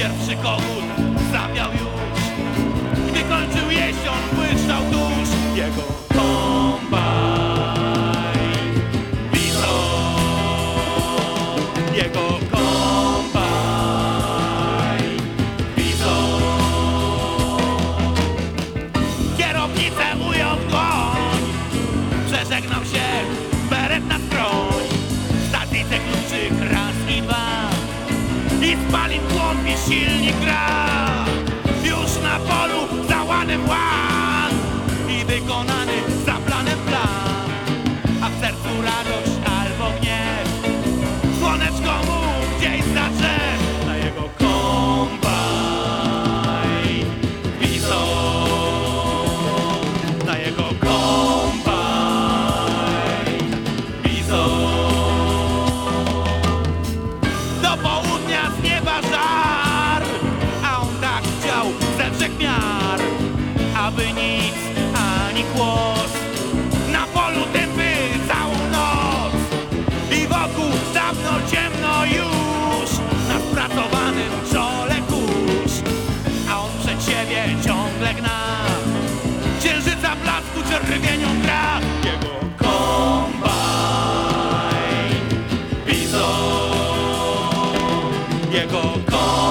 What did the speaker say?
Pierwszy kogut zawiał już. Gdy kończył jeść on błyszczał tuż Jego kombajn Bizon Jego kombajn Bizon Kierownicę ujął dłoń. Przeżegnał się beret na skroń. Stacji kluczyk raz i dwa I spalin kłąbi silnik gra. Już na polu załanem łan I wykonany Aby nic ani głos Na polu tępy całą noc I wokół dawno ciemno już. Na spracowanym czole kurz A on przed siebie ciągle gna. Księżyca blasku czerwienią gra. Jego kombajn Jego kombajn